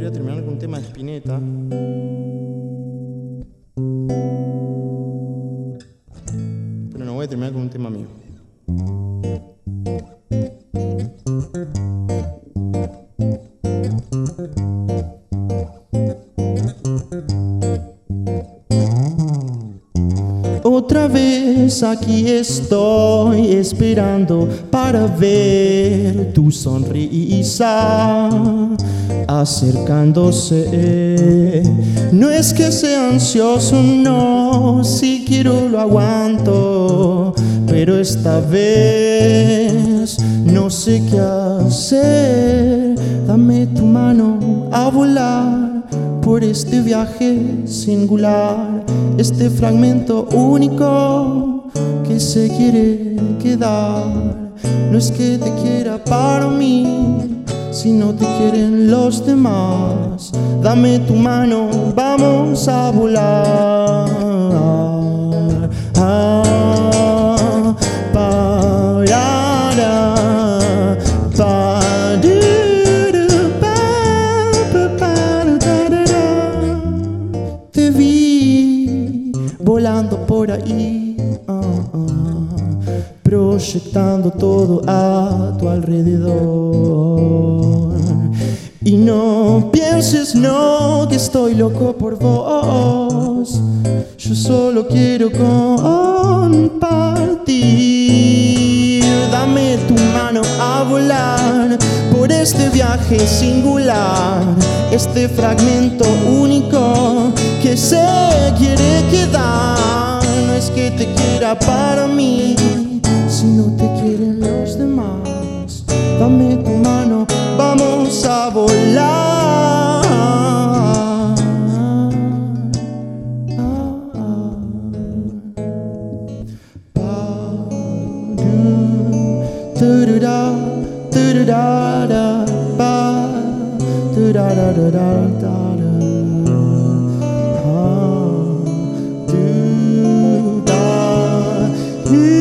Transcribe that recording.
podría terminar con un tema de Spinetta. Pero no voy a terminar con un tema mío. Otra vez aquí estoy esperando para ver tu sonrisa acercándose. No es que sea ansioso, no, si quiero lo aguanto, pero esta vez no sé qué hacer. Dame tu a volar por este viaje singular, este fragmento único que se quiere quedar. No es que te quiera para mí, si no te quieren los demás. Dame tu mano, vamos a volar. Volando por ahí, ah, ah, proyectando todo a tu alrededor. Y no pienses, no, que estoy loco por vos. Yo solo quiero compartir. Este viaje singular, este fragmento único que se quiere quedar. No es que te quiera para mí, si no te quieren los demás. Dame tu mano, vamos a volar. Tururá, tururá, da, ba, turará, da, da, da, da. Ah, du, da, du,